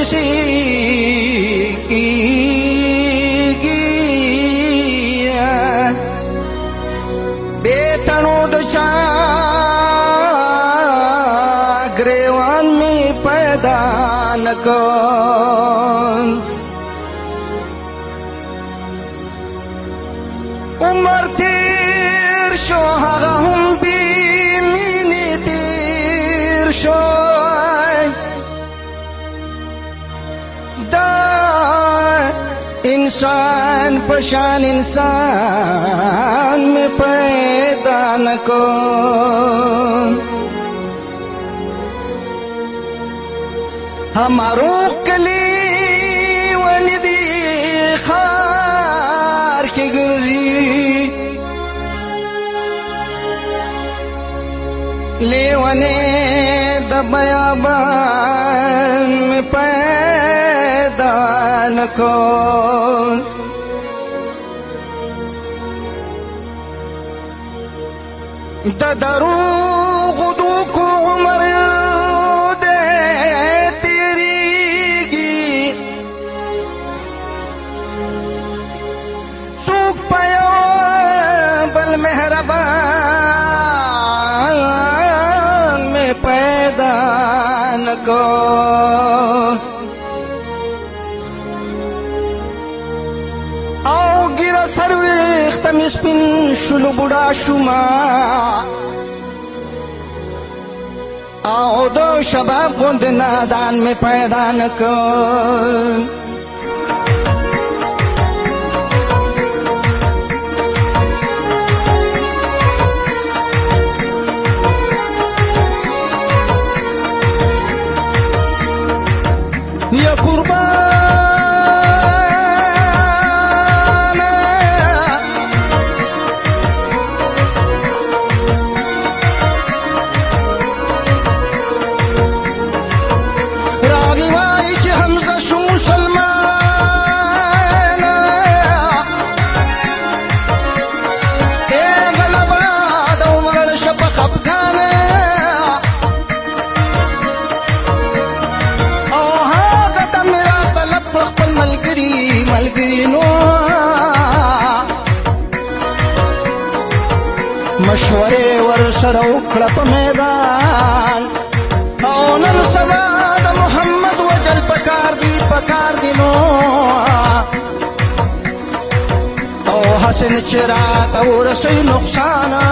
किसी की बेतनों ग्रेवान में पैदा को उम्र तीर शोहरा हूं انسان پشان انسان میں پیدا نہ کو ہمارو کلی وندی خار کی گرزی لیونے دبیابان میں پیدا نكون دا دروغ دوکو عمر دے تیریگی سوک پیو بل مہربان میں پیدا نکو بډا شوما او دو شباب غوند نادان می پیدا نکم سره وکړه په میدان او نن سبا د محمد وجل پکار دی پکار دی نو او حسن چرا ته ورسې نقصانه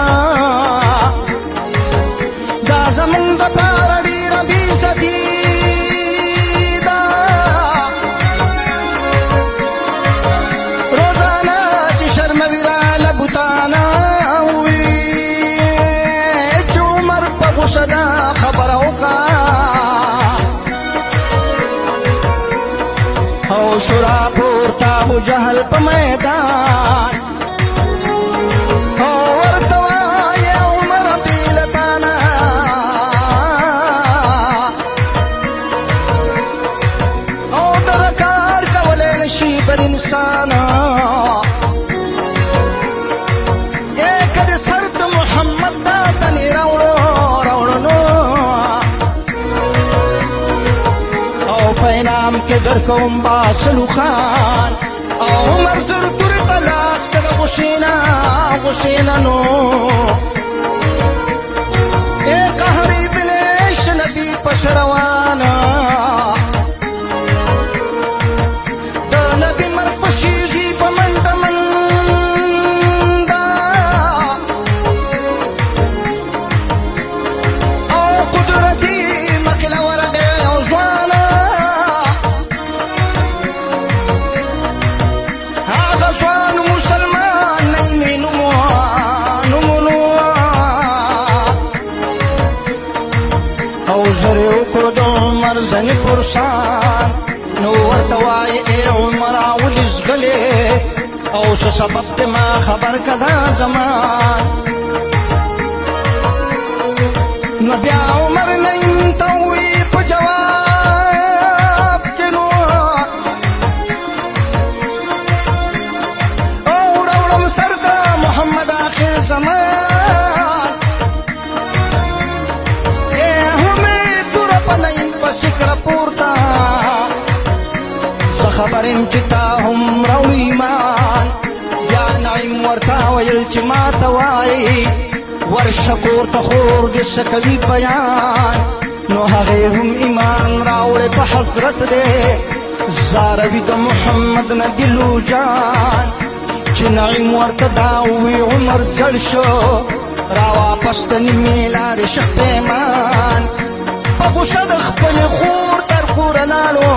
دار په میدان انسان یک د سرد محمد دا تنی راوړو راوړو نو او پینام کې درکوم باسلو خان عمر سر پر تلاش کده غشینا غشینا نو اے قهری دلیش نبی پشروانه زنی فرسان نو ورته وای ای عمره ولې زغلې او څه سبب دې ما خبر کدا زمان نو بیا عمر نه انتو شکور ته خور دې سکوي بیان نو هغه هم ایمان راوړې په حضرت دې زاروي د محمد نه دلو جان چې نعیم ورته دا وی عمر زړ شو را واپس ته نیمې لارې شخ پیمان په غوسه د خپلې خور تر کوره لاړو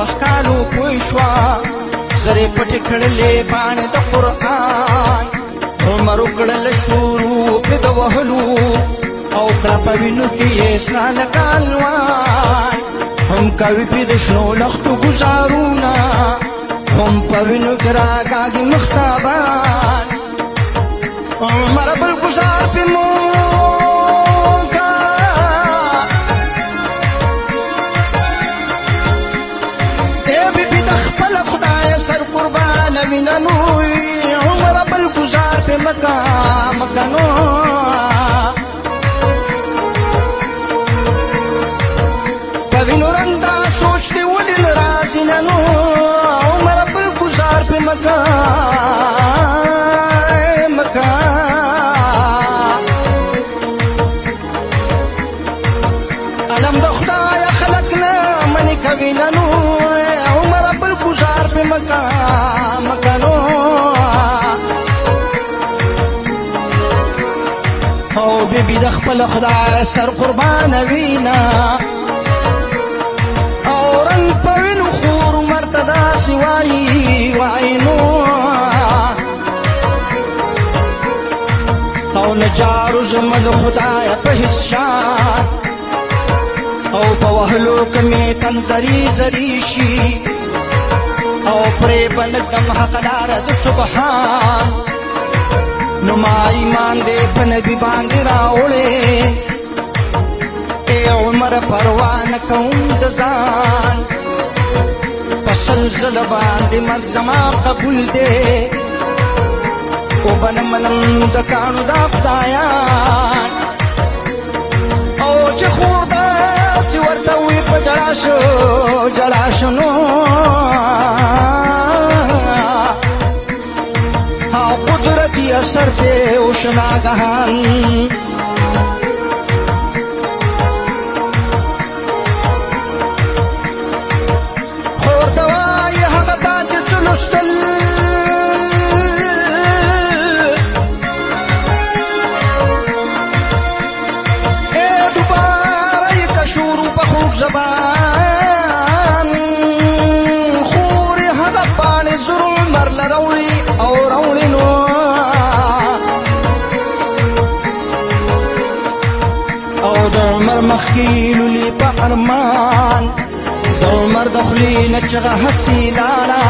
پخکالو کوئی شوا زری پټ کړلې باندې د قران عمر کړل شروع په د وهلو او کړه په وینو کې اسلام کالوان هم کوي په د شنو لختو گزارونا هم په وینو کرا کاږي مختابان عمر بل گزار په مو نوینا نوی عمر بل گزار پہ مکا مکنو کوینو رندا سوچ دی ولی نرازی ننو عمر بل گزار پہ مکا له خدای سر قربان وینا او رنگ په وینو خور مرته داسې وایي وعینو او نجارو زما د خدای په هیڅ او په وهلو کمې تن زری زری شي او پرې بلکم حقدار د سبحان نو ما ایمان دې په نبی باندې راوړې اے عمر پروا نه کوم د ځان پسل زل باندې مرګ زما قبول دې او بن منم د کانو دا خدایا او چې خور دا سی ورته وي په جړا شو جړا شنو سر پیوش ناگهان کې لولي په ارمان د عمر د خولې نه چغه هسې لاړه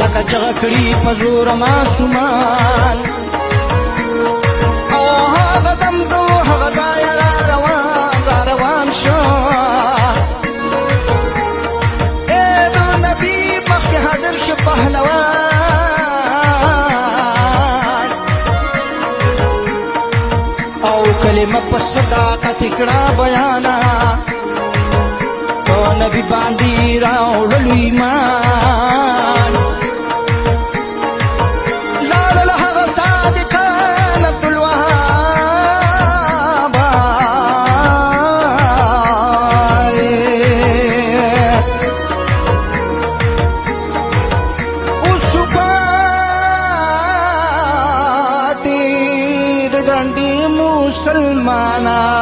لکه چغه کړي په زوره ماسومان تکړه بیانا په نبی باندې راوړل ایمان لال له هغه صادقان عبد الوهاب او شپه دې ډنډي مسلمانان